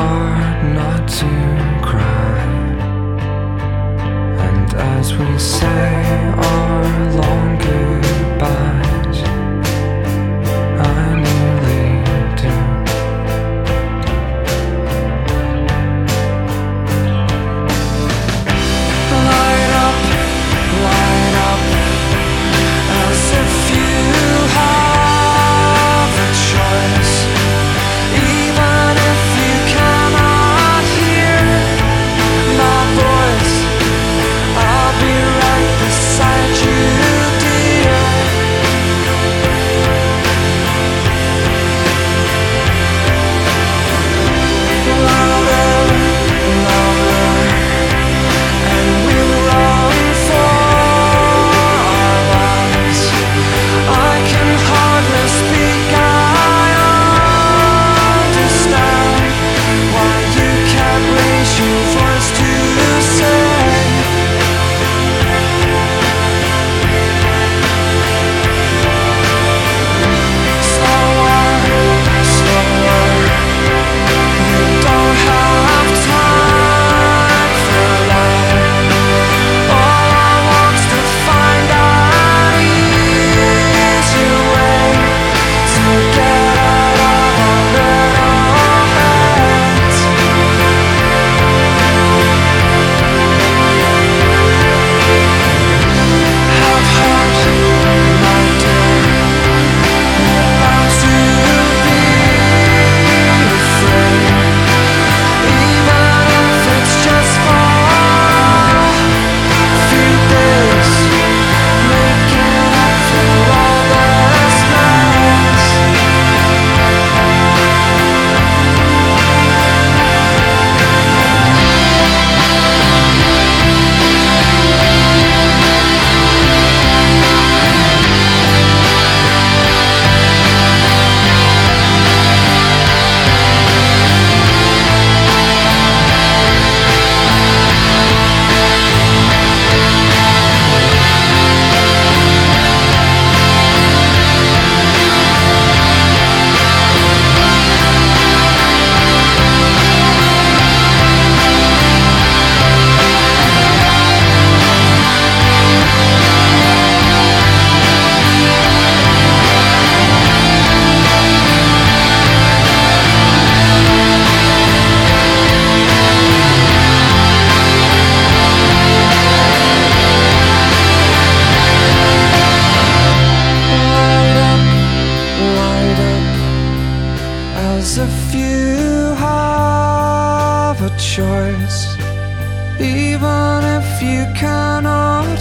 hard not to cry. And as we sat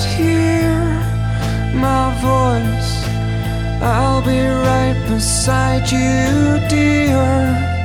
hear my voice, I'll be right beside you, dear.